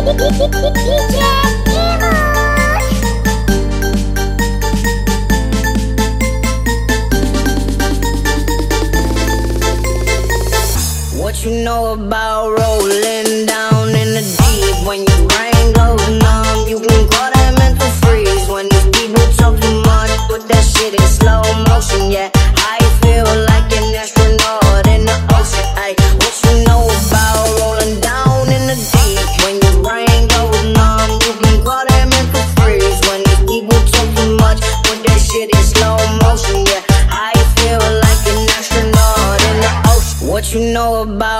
What you know about rolling know about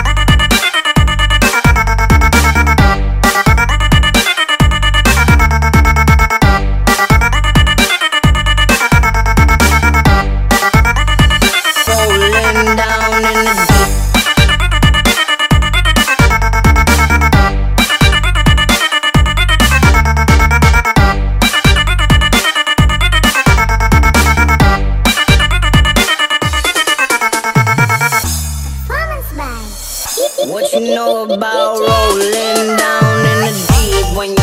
What you know about rolling down in the deep when your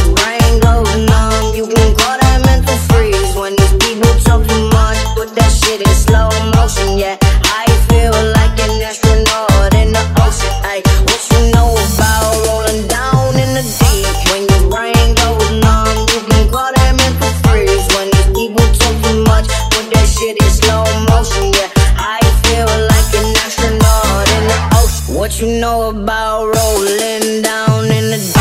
What you know about rolling down in the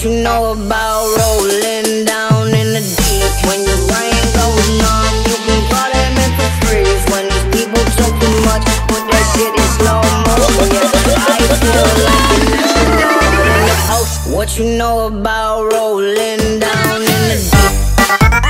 what you know about rolling down in the deep. When your brain goes numb, you can call them in for free. When these people talk too much, put that shit in slow motion. Yeah, I feel like an astronaut. What you know about rolling down in the deep?